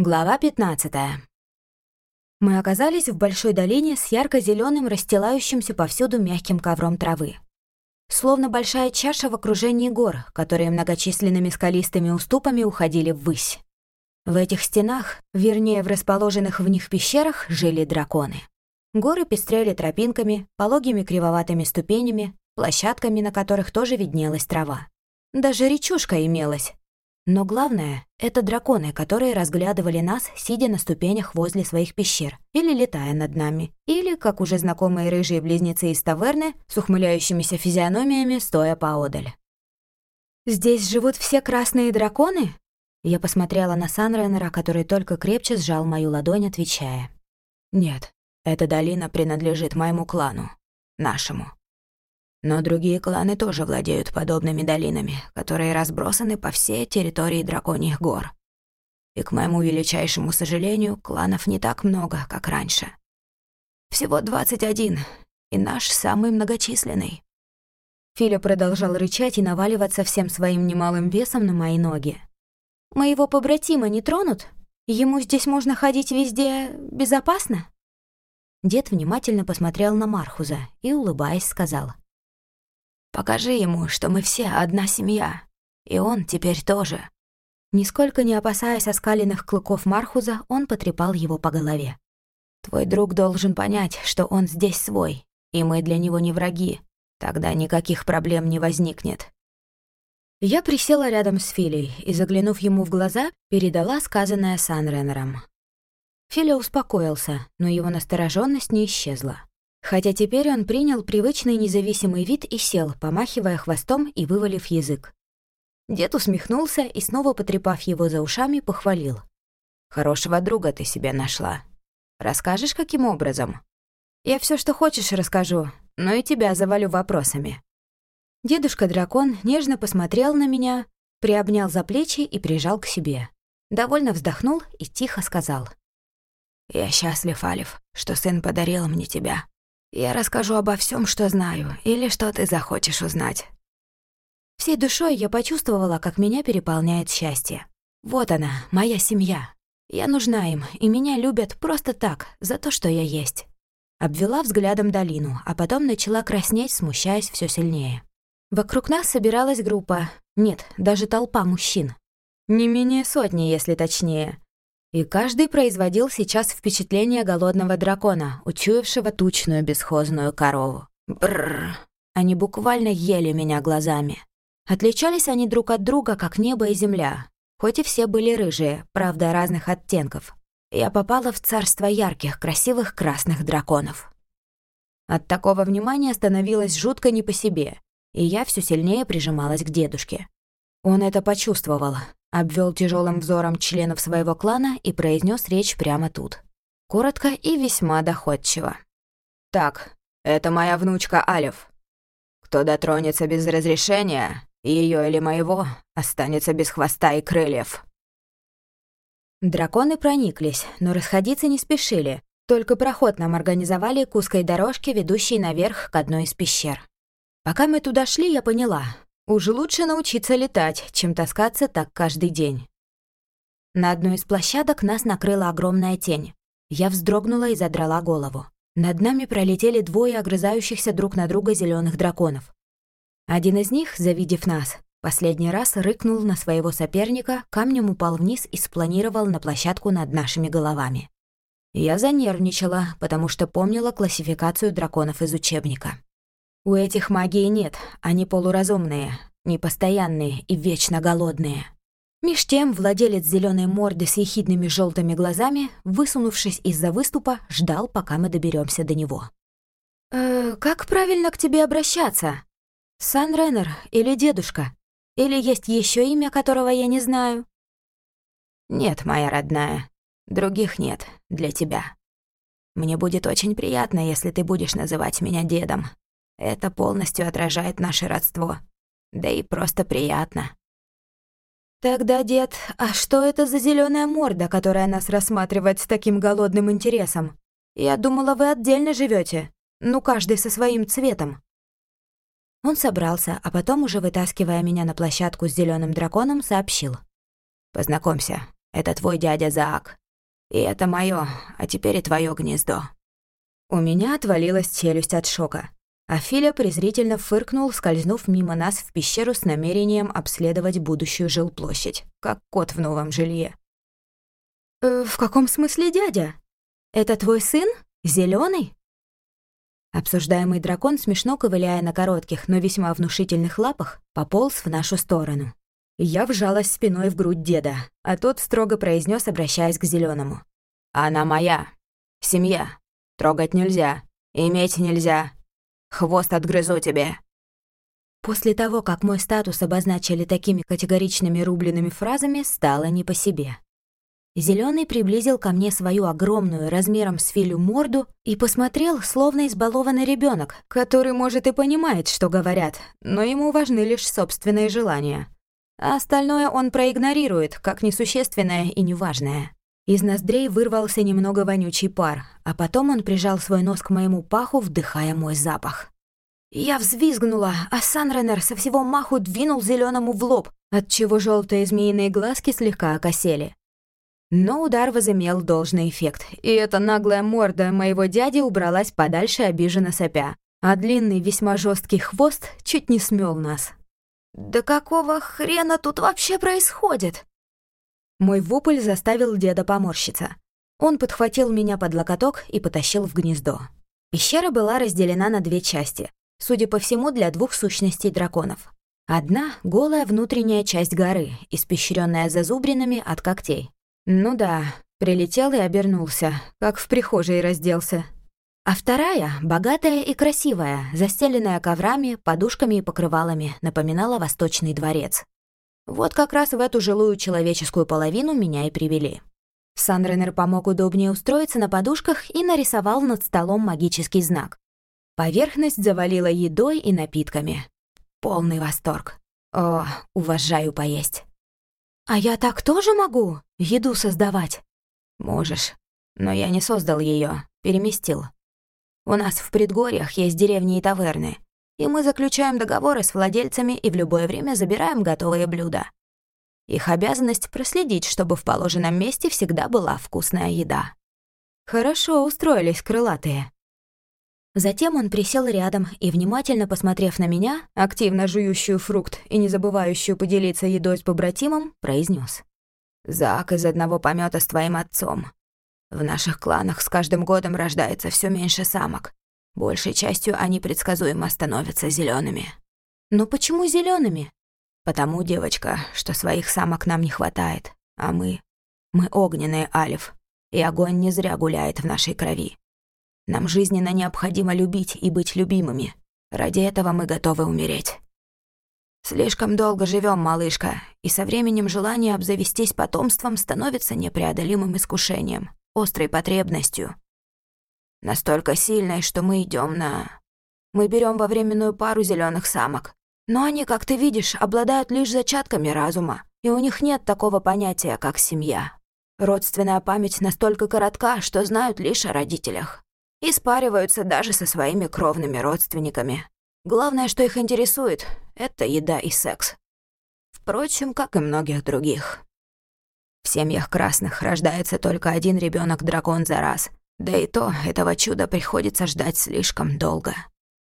Глава 15. Мы оказались в большой долине с ярко зеленым расстилающимся повсюду мягким ковром травы. Словно большая чаша в окружении гор, которые многочисленными скалистыми уступами уходили ввысь. В этих стенах, вернее, в расположенных в них пещерах, жили драконы. Горы пестрели тропинками, пологими кривоватыми ступенями, площадками, на которых тоже виднелась трава. Даже речушка имелась, но главное — это драконы, которые разглядывали нас, сидя на ступенях возле своих пещер, или летая над нами, или, как уже знакомые рыжие близнецы из таверны, с ухмыляющимися физиономиями, стоя поодаль. «Здесь живут все красные драконы?» Я посмотрела на Санренера, который только крепче сжал мою ладонь, отвечая. «Нет, эта долина принадлежит моему клану, нашему. Но другие кланы тоже владеют подобными долинами, которые разбросаны по всей территории Драконьих гор. И, к моему величайшему сожалению, кланов не так много, как раньше. Всего 21, и наш самый многочисленный. Филя продолжал рычать и наваливаться всем своим немалым весом на мои ноги. «Моего побратима не тронут? Ему здесь можно ходить везде безопасно?» Дед внимательно посмотрел на Мархуза и, улыбаясь, сказал — Покажи ему, что мы все одна семья, и он теперь тоже». Нисколько не опасаясь оскаленных клыков Мархуза, он потрепал его по голове. «Твой друг должен понять, что он здесь свой, и мы для него не враги. Тогда никаких проблем не возникнет». Я присела рядом с Филей и, заглянув ему в глаза, передала сказанное Санренером. Филя успокоился, но его настороженность не исчезла. Хотя теперь он принял привычный независимый вид и сел, помахивая хвостом и вывалив язык. Дед усмехнулся и, снова потрепав его за ушами, похвалил. «Хорошего друга ты себе нашла. Расскажешь, каким образом?» «Я все, что хочешь, расскажу, но и тебя завалю вопросами». Дедушка-дракон нежно посмотрел на меня, приобнял за плечи и прижал к себе. Довольно вздохнул и тихо сказал. «Я счастлив, Алиф, что сын подарил мне тебя. Я расскажу обо всем, что знаю, или что ты захочешь узнать». Всей душой я почувствовала, как меня переполняет счастье. Вот она, моя семья. Я нужна им, и меня любят просто так, за то, что я есть. Обвела взглядом долину, а потом начала краснеть, смущаясь все сильнее. Вокруг нас собиралась группа, нет, даже толпа мужчин. Не менее сотни, если точнее. И каждый производил сейчас впечатление голодного дракона, учуявшего тучную бесхозную корову. Бррр. Они буквально ели меня глазами. Отличались они друг от друга, как небо и земля. Хоть и все были рыжие, правда, разных оттенков. Я попала в царство ярких, красивых красных драконов. От такого внимания становилось жутко не по себе, и я все сильнее прижималась к дедушке. Он это почувствовал, обвел тяжелым взором членов своего клана и произнес речь прямо тут. Коротко и весьма доходчиво. «Так, это моя внучка Алев. Кто дотронется без разрешения, ее или моего, останется без хвоста и крыльев». Драконы прониклись, но расходиться не спешили, только проход нам организовали к узкой дорожке, ведущей наверх к одной из пещер. Пока мы туда шли, я поняла, уже лучше научиться летать, чем таскаться так каждый день. На одной из площадок нас накрыла огромная тень. Я вздрогнула и задрала голову. Над нами пролетели двое огрызающихся друг на друга зеленых драконов. Один из них, завидев нас, последний раз рыкнул на своего соперника, камнем упал вниз и спланировал на площадку над нашими головами. Я занервничала, потому что помнила классификацию драконов из учебника. У этих магии нет, они полуразумные, непостоянные и вечно голодные. Меж тем владелец зеленой морды с ехидными желтыми глазами, высунувшись из-за выступа, ждал, пока мы доберемся до него. «Э, «Как правильно к тебе обращаться? Сан Реннер или дедушка? Или есть еще имя, которого я не знаю?» «Нет, моя родная, других нет для тебя. Мне будет очень приятно, если ты будешь называть меня дедом, это полностью отражает наше родство. Да и просто приятно. Тогда, дед, а что это за зеленая морда, которая нас рассматривает с таким голодным интересом? Я думала, вы отдельно живете, ну каждый со своим цветом. Он собрался, а потом, уже вытаскивая меня на площадку с зеленым драконом, сообщил. «Познакомься, Это твой дядя Заак. И это мое, а теперь и твое гнездо». У меня отвалилась челюсть от шока. А Филя презрительно фыркнул, скользнув мимо нас в пещеру с намерением обследовать будущую жилплощадь, как кот в новом жилье. «Э, «В каком смысле дядя? Это твой сын? Зеленый? Обсуждаемый дракон, смешно ковыляя на коротких, но весьма внушительных лапах, пополз в нашу сторону. Я вжалась спиной в грудь деда, а тот строго произнес, обращаясь к зеленому: «Она моя. Семья. Трогать нельзя. Иметь нельзя. Хвост отгрызу тебе». После того, как мой статус обозначили такими категоричными рубленными фразами, стало не по себе. Зеленый приблизил ко мне свою огромную размером с филю морду и посмотрел, словно избалованный ребенок, который, может, и понимает, что говорят, но ему важны лишь собственные желания. А остальное он проигнорирует, как несущественное и неважное. Из ноздрей вырвался немного вонючий пар, а потом он прижал свой нос к моему паху, вдыхая мой запах. Я взвизгнула, а Санренер со всего маху двинул зеленому в лоб, отчего желтые змеиные глазки слегка окосели. Но удар возымел должный эффект, и эта наглая морда моего дяди убралась подальше обиженно сопя, а длинный весьма жесткий хвост чуть не смел нас. «Да какого хрена тут вообще происходит?» Мой вопль заставил деда поморщиться. Он подхватил меня под локоток и потащил в гнездо. Пещера была разделена на две части, судя по всему, для двух сущностей драконов. Одна — голая внутренняя часть горы, испещренная зазубринами от когтей. Ну да, прилетел и обернулся, как в прихожей разделся. А вторая, богатая и красивая, застеленная коврами, подушками и покрывалами, напоминала восточный дворец. Вот как раз в эту жилую человеческую половину меня и привели. Сандренер помог удобнее устроиться на подушках и нарисовал над столом магический знак. Поверхность завалила едой и напитками. Полный восторг. О, уважаю поесть. «А я так тоже могу? Еду создавать?» «Можешь. Но я не создал ее, переместил. У нас в предгорьях есть деревни и таверны и мы заключаем договоры с владельцами и в любое время забираем готовые блюда. Их обязанность проследить, чтобы в положенном месте всегда была вкусная еда. Хорошо устроились крылатые. Затем он присел рядом и, внимательно посмотрев на меня, активно жующую фрукт и не забывающую поделиться едой с побратимом, произнес: «Зак из одного помета с твоим отцом. В наших кланах с каждым годом рождается все меньше самок. Большей частью они предсказуемо становятся зелеными. Но почему зелеными? Потому, девочка, что своих самок нам не хватает, а мы... Мы огненные, Алиф, и огонь не зря гуляет в нашей крови. Нам жизненно необходимо любить и быть любимыми. Ради этого мы готовы умереть. Слишком долго живем, малышка, и со временем желание обзавестись потомством становится непреодолимым искушением, острой потребностью, Настолько сильной, что мы идем на... Мы берем во временную пару зеленых самок. Но они, как ты видишь, обладают лишь зачатками разума, и у них нет такого понятия, как семья. Родственная память настолько коротка, что знают лишь о родителях. И спариваются даже со своими кровными родственниками. Главное, что их интересует, это еда и секс. Впрочем, как и многих других. В семьях красных рождается только один ребенок дракон за раз, да и то, этого чуда приходится ждать слишком долго.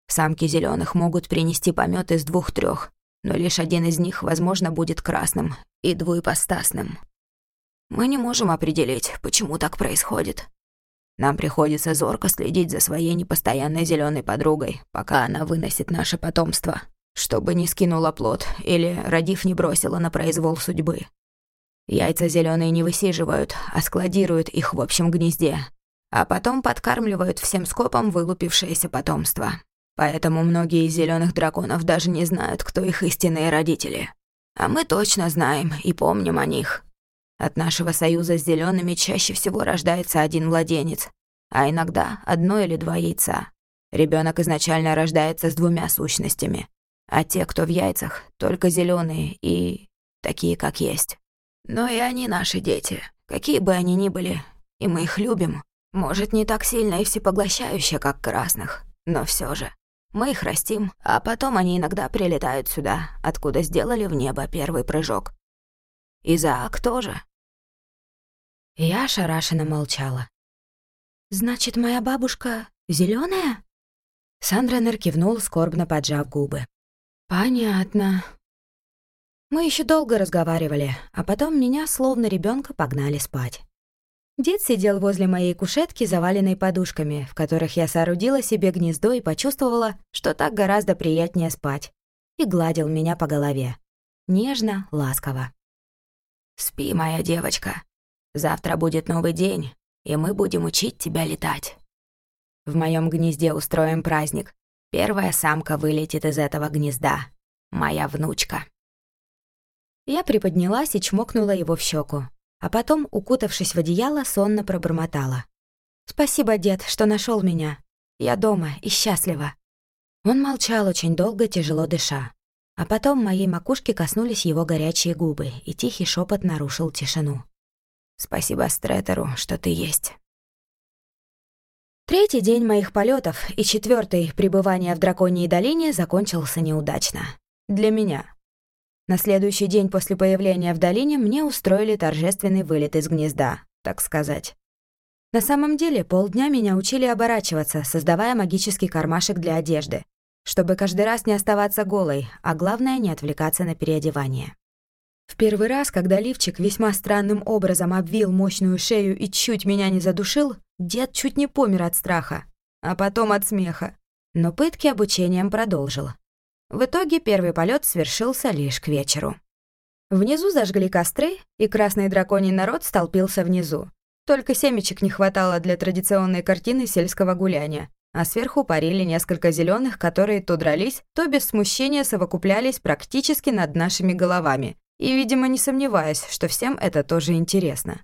Самки зеленых могут принести помет из двух-трех, но лишь один из них, возможно, будет красным и двуепостасным. Мы не можем определить, почему так происходит. Нам приходится зорко следить за своей непостоянной зеленой подругой, пока она выносит наше потомство, чтобы не скинула плод или, родив, не бросила на произвол судьбы. Яйца зеленые не высиживают, а складируют их в общем гнезде, а потом подкармливают всем скопом вылупившееся потомство. Поэтому многие из зелёных драконов даже не знают, кто их истинные родители. А мы точно знаем и помним о них. От нашего союза с зелеными чаще всего рождается один младенец, а иногда одно или два яйца. Ребенок изначально рождается с двумя сущностями, а те, кто в яйцах, только зеленые и такие, как есть. Но и они наши дети, какие бы они ни были, и мы их любим. Может, не так сильно и всепоглощающе, как красных, но все же. Мы их растим, а потом они иногда прилетают сюда, откуда сделали в небо первый прыжок. Изаак тоже. Я ошарашенно молчала. «Значит, моя бабушка зеленая? Сандранер кивнул, скорбно поджав губы. «Понятно». Мы еще долго разговаривали, а потом меня, словно ребенка, погнали спать. Дед сидел возле моей кушетки, заваленной подушками, в которых я соорудила себе гнездо и почувствовала, что так гораздо приятнее спать, и гладил меня по голове. Нежно, ласково. «Спи, моя девочка. Завтра будет новый день, и мы будем учить тебя летать. В моем гнезде устроим праздник. Первая самка вылетит из этого гнезда. Моя внучка». Я приподнялась и чмокнула его в щеку а потом, укутавшись в одеяло, сонно пробормотала. «Спасибо, дед, что нашел меня. Я дома и счастлива». Он молчал очень долго, тяжело дыша. А потом моей макушке коснулись его горячие губы, и тихий шепот нарушил тишину. «Спасибо Стретеру, что ты есть». Третий день моих полетов и четвертый пребывания в Драконьей долине закончился неудачно. Для меня. На следующий день после появления в долине мне устроили торжественный вылет из гнезда, так сказать. На самом деле, полдня меня учили оборачиваться, создавая магический кармашек для одежды, чтобы каждый раз не оставаться голой, а главное, не отвлекаться на переодевание. В первый раз, когда лифчик весьма странным образом обвил мощную шею и чуть меня не задушил, дед чуть не помер от страха, а потом от смеха. Но пытки обучением продолжил. В итоге первый полет свершился лишь к вечеру. Внизу зажгли костры, и красный драконий народ столпился внизу. Только семечек не хватало для традиционной картины сельского гуляния, а сверху парили несколько зеленых, которые то дрались, то без смущения совокуплялись практически над нашими головами, и, видимо, не сомневаясь, что всем это тоже интересно.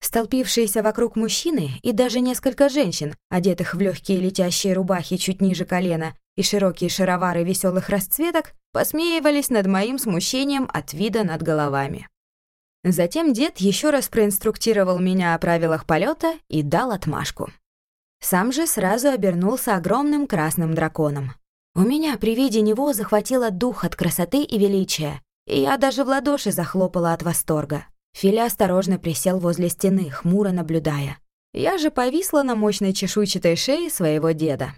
Столпившиеся вокруг мужчины и даже несколько женщин, одетых в легкие летящие рубахи чуть ниже колена и широкие шаровары веселых расцветок, посмеивались над моим смущением от вида над головами. Затем дед еще раз проинструктировал меня о правилах полета и дал отмашку. Сам же сразу обернулся огромным красным драконом. У меня при виде него захватило дух от красоты и величия, и я даже в ладоши захлопала от восторга. Филя осторожно присел возле стены, хмуро наблюдая. Я же повисла на мощной чешуйчатой шее своего деда.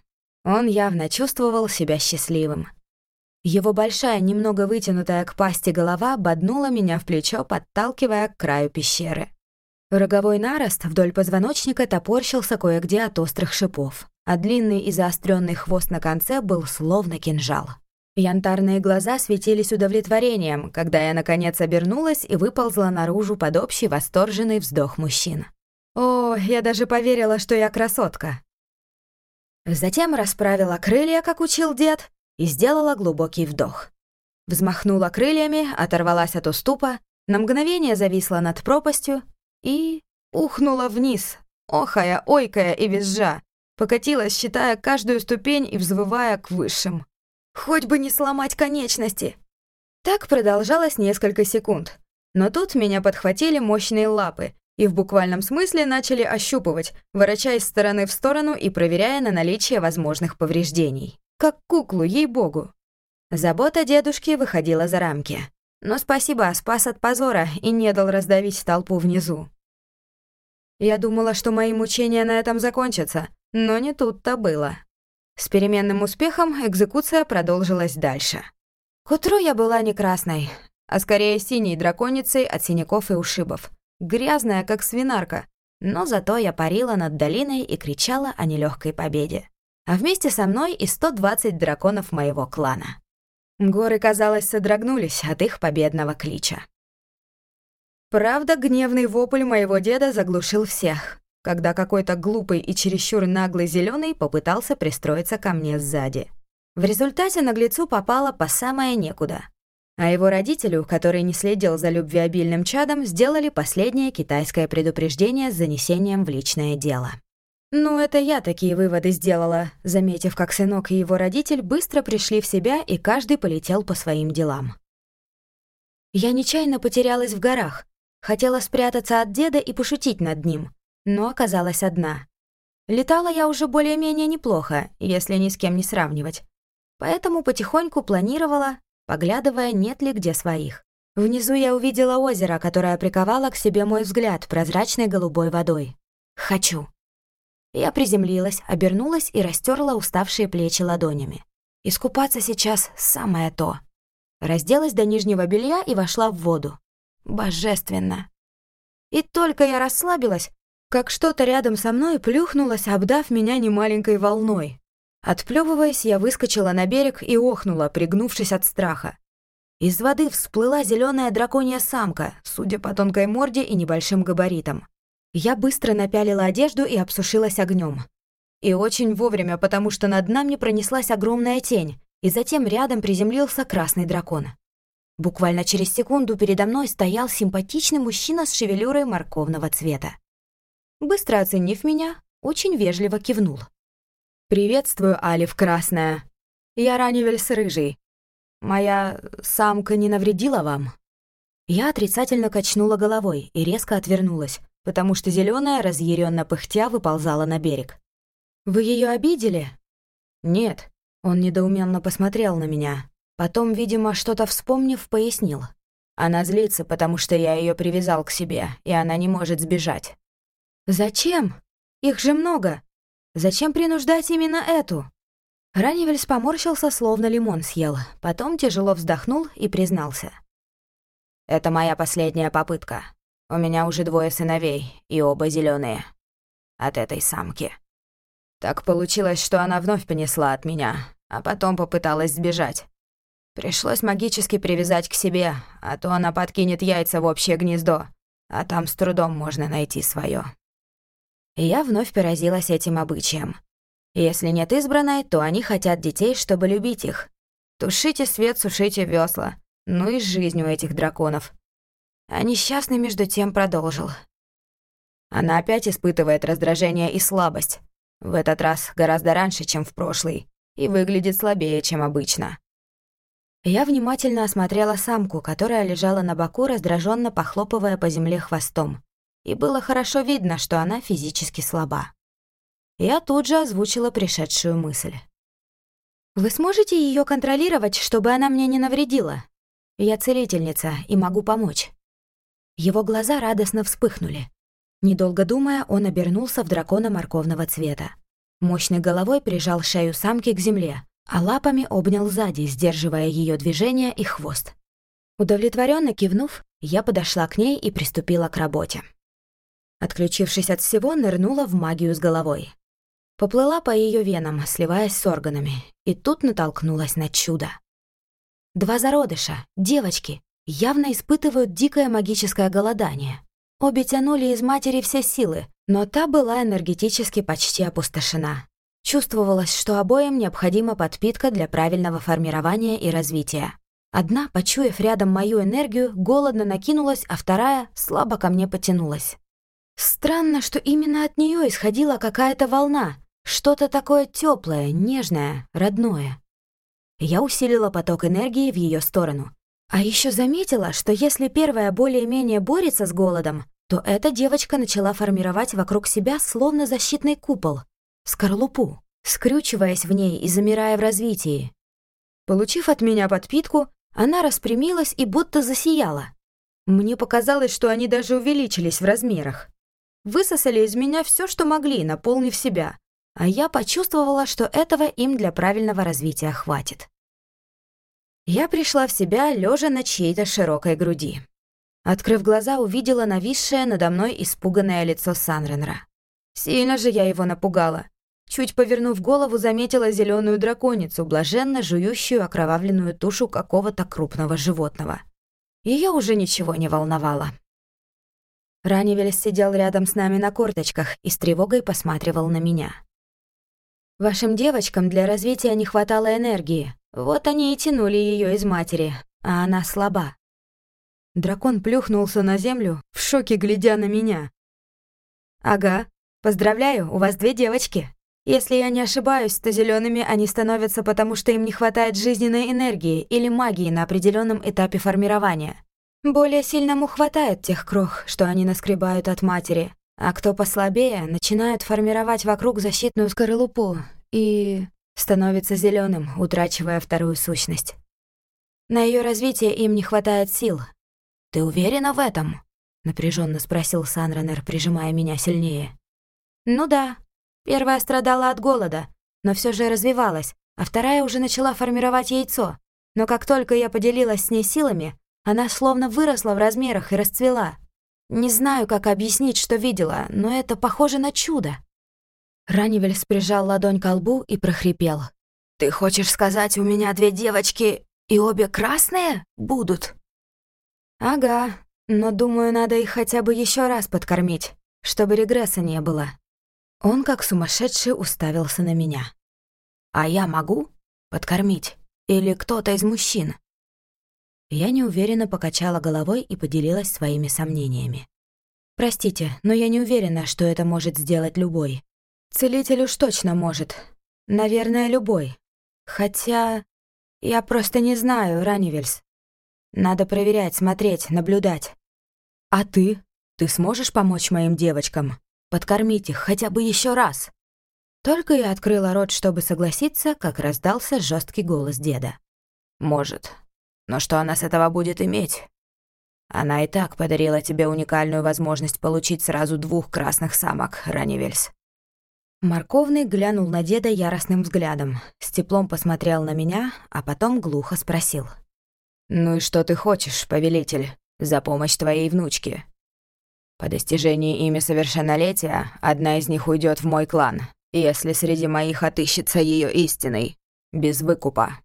Он явно чувствовал себя счастливым. Его большая, немного вытянутая к пасти голова боднула меня в плечо, подталкивая к краю пещеры. Роговой нарост вдоль позвоночника топорщился кое-где от острых шипов, а длинный и заостренный хвост на конце был словно кинжал. Янтарные глаза светились удовлетворением, когда я, наконец, обернулась и выползла наружу под общий восторженный вздох мужчин. О, я даже поверила, что я красотка. Затем расправила крылья, как учил дед, и сделала глубокий вдох. Взмахнула крыльями, оторвалась от уступа, на мгновение зависла над пропастью и ухнула вниз, охая, ойкая и визжа, покатилась, считая каждую ступень и взвывая к высшим. Хоть бы не сломать конечности. Так продолжалось несколько секунд. Но тут меня подхватили мощные лапы и в буквальном смысле начали ощупывать, ворочая из стороны в сторону и проверяя на наличие возможных повреждений. Как куклу, ей-богу. Забота дедушки выходила за рамки. Но спасибо, спас от позора и не дал раздавить толпу внизу. Я думала, что мои мучения на этом закончатся, но не тут-то было. С переменным успехом экзекуция продолжилась дальше. К утру я была не красной, а скорее синей драконицей от синяков и ушибов. Грязная, как свинарка. Но зато я парила над долиной и кричала о нелегкой победе. А вместе со мной и 120 драконов моего клана. Горы, казалось, содрогнулись от их победного клича. Правда, гневный вопль моего деда заглушил всех когда какой-то глупый и чересчур наглый зеленый попытался пристроиться ко мне сзади. В результате наглецу попало по самое некуда. А его родителю, который не следил за любвеобильным чадом, сделали последнее китайское предупреждение с занесением в личное дело. Ну, это я такие выводы сделала, заметив, как сынок и его родитель быстро пришли в себя, и каждый полетел по своим делам. Я нечаянно потерялась в горах, хотела спрятаться от деда и пошутить над ним, но оказалась одна. Летала я уже более-менее неплохо, если ни с кем не сравнивать. Поэтому потихоньку планировала, поглядывая, нет ли где своих. Внизу я увидела озеро, которое приковало к себе мой взгляд прозрачной голубой водой. «Хочу». Я приземлилась, обернулась и растерла уставшие плечи ладонями. Искупаться сейчас самое то. Разделась до нижнего белья и вошла в воду. Божественно. И только я расслабилась, как что-то рядом со мной плюхнулось, обдав меня немаленькой волной. Отплёвываясь, я выскочила на берег и охнула, пригнувшись от страха. Из воды всплыла зеленая драконья самка, судя по тонкой морде и небольшим габаритам. Я быстро напялила одежду и обсушилась огнем. И очень вовремя, потому что над нами пронеслась огромная тень, и затем рядом приземлился красный дракон. Буквально через секунду передо мной стоял симпатичный мужчина с шевелюрой морковного цвета. Быстро оценив меня, очень вежливо кивнул. «Приветствую, Алиф Красная. Я Ранивельс Рыжий. «Моя самка не навредила вам?» Я отрицательно качнула головой и резко отвернулась, потому что зеленая разъяренно пыхтя выползала на берег. «Вы ее обидели?» «Нет». Он недоуменно посмотрел на меня. Потом, видимо, что-то вспомнив, пояснил. Она злится, потому что я ее привязал к себе, и она не может сбежать. «Зачем? Их же много. Зачем принуждать именно эту?» Ранивельс поморщился, словно лимон съел, потом тяжело вздохнул и признался. «Это моя последняя попытка. У меня уже двое сыновей, и оба зеленые. От этой самки. Так получилось, что она вновь понесла от меня, а потом попыталась сбежать. Пришлось магически привязать к себе, а то она подкинет яйца в общее гнездо, а там с трудом можно найти свое. Я вновь поразилась этим обычаем. Если нет избранной, то они хотят детей, чтобы любить их. Тушите свет, сушите весла. Ну и жизнь у этих драконов. А несчастный между тем продолжил. Она опять испытывает раздражение и слабость. В этот раз гораздо раньше, чем в прошлый, и выглядит слабее, чем обычно. Я внимательно осмотрела самку, которая лежала на боку, раздраженно похлопывая по земле хвостом. И было хорошо видно, что она физически слаба. Я тут же озвучила пришедшую мысль. «Вы сможете ее контролировать, чтобы она мне не навредила? Я целительница и могу помочь». Его глаза радостно вспыхнули. Недолго думая, он обернулся в дракона морковного цвета. Мощной головой прижал шею самки к земле, а лапами обнял сзади, сдерживая ее движение и хвост. Удовлетворенно кивнув, я подошла к ней и приступила к работе. Отключившись от всего, нырнула в магию с головой. Поплыла по ее венам, сливаясь с органами, и тут натолкнулась на чудо. Два зародыша, девочки, явно испытывают дикое магическое голодание. Обе тянули из матери все силы, но та была энергетически почти опустошена. Чувствовалось, что обоим необходима подпитка для правильного формирования и развития. Одна, почуяв рядом мою энергию, голодно накинулась, а вторая слабо ко мне потянулась. Странно, что именно от нее исходила какая-то волна, что-то такое теплое, нежное, родное. Я усилила поток энергии в ее сторону. А еще заметила, что если первая более-менее борется с голодом, то эта девочка начала формировать вокруг себя словно защитный купол, скорлупу, скрючиваясь в ней и замирая в развитии. Получив от меня подпитку, она распрямилась и будто засияла. Мне показалось, что они даже увеличились в размерах. Высосали из меня все, что могли, наполнив себя, а я почувствовала, что этого им для правильного развития хватит. Я пришла в себя, лежа на чьей-то широкой груди. Открыв глаза, увидела нависшее надо мной испуганное лицо Санренра. Сильно же я его напугала. Чуть повернув голову, заметила зеленую драконицу, блаженно жующую окровавленную тушу какого-то крупного животного. Ее уже ничего не волновало. Ранивель сидел рядом с нами на корточках и с тревогой посматривал на меня. Вашим девочкам для развития не хватало энергии. Вот они и тянули ее из матери, а она слаба. Дракон плюхнулся на землю, в шоке глядя на меня. «Ага, поздравляю, у вас две девочки. Если я не ошибаюсь, то зелеными они становятся, потому что им не хватает жизненной энергии или магии на определенном этапе формирования. Более сильному хватает тех крох, что они наскребают от матери, а кто послабее, начинают формировать вокруг защитную скорлупу и становится зеленым, утрачивая вторую сущность. На ее развитие им не хватает сил, «Ты уверена в этом?» — напряженно спросил Санранер, прижимая меня сильнее. «Ну да. Первая страдала от голода, но все же развивалась, а вторая уже начала формировать яйцо. Но как только я поделилась с ней силами, она словно выросла в размерах и расцвела. Не знаю, как объяснить, что видела, но это похоже на чудо». Ранивель прижал ладонь к лбу и прохрипел. «Ты хочешь сказать, у меня две девочки, и обе красные будут?» «Ага, но думаю, надо их хотя бы еще раз подкормить, чтобы регресса не было». Он как сумасшедший уставился на меня. «А я могу подкормить? Или кто-то из мужчин?» Я неуверенно покачала головой и поделилась своими сомнениями. «Простите, но я не уверена, что это может сделать любой. Целитель уж точно может. Наверное, любой. Хотя... Я просто не знаю, Ранивельс. Надо проверять, смотреть, наблюдать. А ты? Ты сможешь помочь моим девочкам? Подкормить их хотя бы еще раз?» Только я открыла рот, чтобы согласиться, как раздался жесткий голос деда. «Может, но что она с этого будет иметь? Она и так подарила тебе уникальную возможность получить сразу двух красных самок, Ранивельс. Морковный глянул на деда яростным взглядом, с теплом посмотрел на меня, а потом глухо спросил. «Ну и что ты хочешь, повелитель, за помощь твоей внучке?» «По достижении ими совершеннолетия одна из них уйдет в мой клан, если среди моих отыщется ее истинный, без выкупа».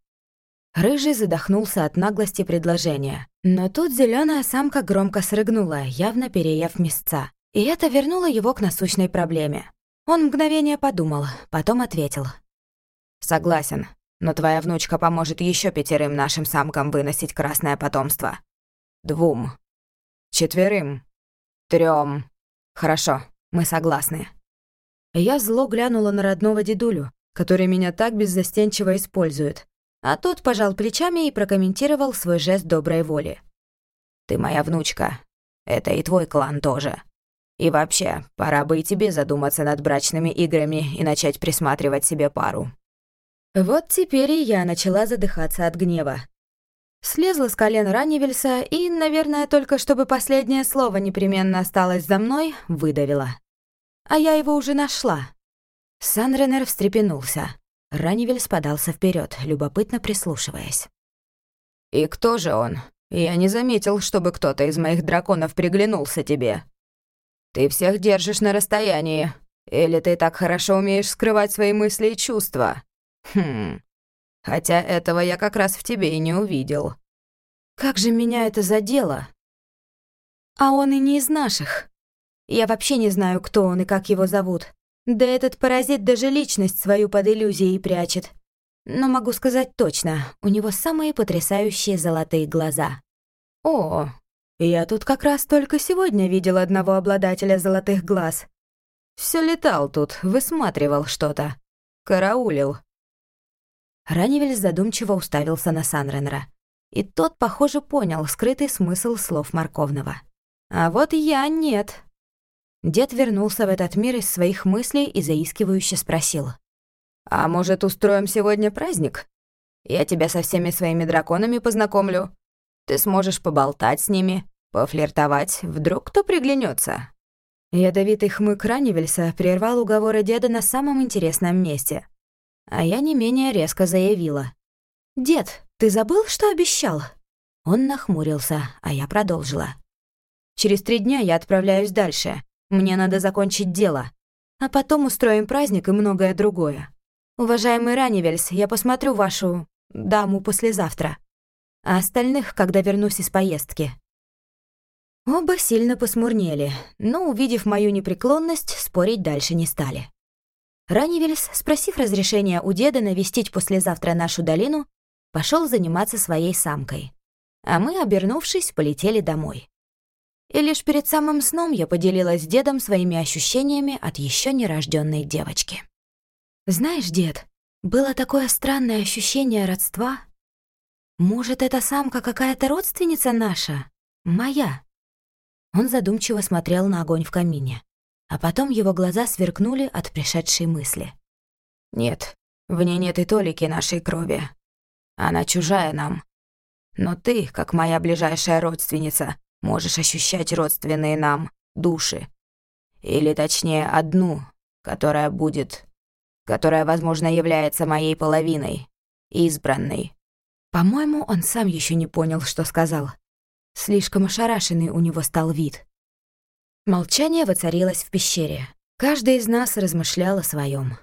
Рыжий задохнулся от наглости предложения. Но тут зеленая самка громко срыгнула, явно переев мясца. И это вернуло его к насущной проблеме. Он мгновение подумал, потом ответил. «Согласен, но твоя внучка поможет еще пятерым нашим самкам выносить красное потомство. Двум. Четверым. Трем. Хорошо, мы согласны». Я зло глянула на родного дедулю, который меня так беззастенчиво использует, а тот пожал плечами и прокомментировал свой жест доброй воли. «Ты моя внучка. Это и твой клан тоже. И вообще, пора бы и тебе задуматься над брачными играми и начать присматривать себе пару». Вот теперь и я начала задыхаться от гнева. Слезла с колен Раннивельса и, наверное, только чтобы последнее слово непременно осталось за мной, выдавила. А я его уже нашла. Санренер встрепенулся. Ранивель подался вперед, любопытно прислушиваясь. «И кто же он? Я не заметил, чтобы кто-то из моих драконов приглянулся тебе. Ты всех держишь на расстоянии. Или ты так хорошо умеешь скрывать свои мысли и чувства? Хм. Хотя этого я как раз в тебе и не увидел». «Как же меня это задело?» «А он и не из наших. Я вообще не знаю, кто он и как его зовут. Да этот паразит даже личность свою под иллюзией прячет. Но могу сказать точно, у него самые потрясающие золотые глаза. О, я тут как раз только сегодня видел одного обладателя золотых глаз. Все летал тут, высматривал что-то. Караулил. Ранивель задумчиво уставился на Санренера. И тот, похоже, понял скрытый смысл слов Морковного. А вот я нет. Дед вернулся в этот мир из своих мыслей и заискивающе спросил. «А может, устроим сегодня праздник? Я тебя со всеми своими драконами познакомлю. Ты сможешь поболтать с ними, пофлиртовать, вдруг кто приглянется. Ядовитый хмык Ранивельса прервал уговоры деда на самом интересном месте. А я не менее резко заявила. «Дед, ты забыл, что обещал?» Он нахмурился, а я продолжила. «Через три дня я отправляюсь дальше. Мне надо закончить дело. А потом устроим праздник и многое другое. Уважаемый Ранивельс, я посмотрю вашу... даму послезавтра. А остальных, когда вернусь из поездки». Оба сильно посмурнели, но, увидев мою непреклонность, спорить дальше не стали. Ранивельс, спросив разрешения у деда навестить послезавтра нашу долину, пошел заниматься своей самкой. А мы, обернувшись, полетели домой. И лишь перед самым сном я поделилась с дедом своими ощущениями от еще нерожденной девочки. «Знаешь, дед, было такое странное ощущение родства. Может, эта самка какая-то родственница наша? Моя?» Он задумчиво смотрел на огонь в камине, а потом его глаза сверкнули от пришедшей мысли. «Нет, в ней нет и толики нашей крови. Она чужая нам. Но ты, как моя ближайшая родственница, можешь ощущать родственные нам души. Или точнее, одну, которая будет... которая, возможно, является моей половиной, избранной. По-моему, он сам еще не понял, что сказал. Слишком ошарашенный у него стал вид. Молчание воцарилось в пещере. Каждый из нас размышлял о своем.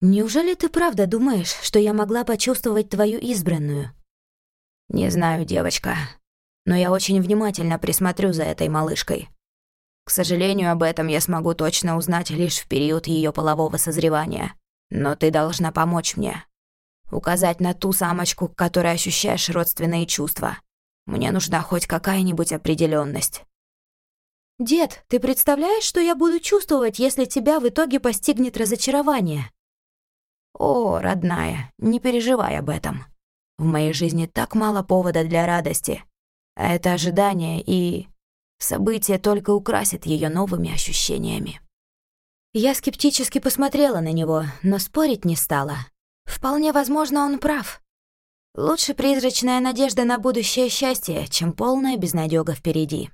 «Неужели ты правда думаешь, что я могла почувствовать твою избранную?» «Не знаю, девочка, но я очень внимательно присмотрю за этой малышкой. К сожалению, об этом я смогу точно узнать лишь в период ее полового созревания. Но ты должна помочь мне. Указать на ту самочку, к которой ощущаешь родственные чувства. Мне нужна хоть какая-нибудь определенность. «Дед, ты представляешь, что я буду чувствовать, если тебя в итоге постигнет разочарование?» «О, родная, не переживай об этом. В моей жизни так мало повода для радости. А это ожидание и Событие только украсит ее новыми ощущениями. Я скептически посмотрела на него, но спорить не стала. Вполне возможно, он прав. Лучше призрачная надежда на будущее счастье, чем полная безнадёга впереди.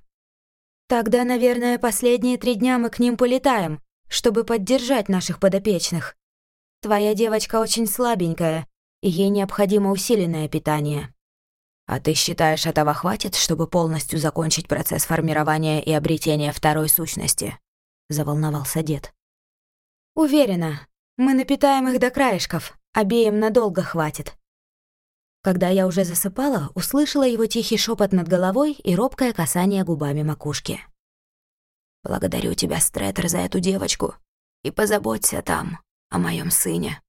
Тогда, наверное, последние три дня мы к ним полетаем, чтобы поддержать наших подопечных. Твоя девочка очень слабенькая, и ей необходимо усиленное питание. «А ты считаешь, этого хватит, чтобы полностью закончить процесс формирования и обретения второй сущности?» — заволновался дед. «Уверена, мы напитаем их до краешков, обеим надолго хватит». Когда я уже засыпала, услышала его тихий шепот над головой и робкое касание губами макушки. «Благодарю тебя, Стретер, за эту девочку, и позаботься там о моем сыне».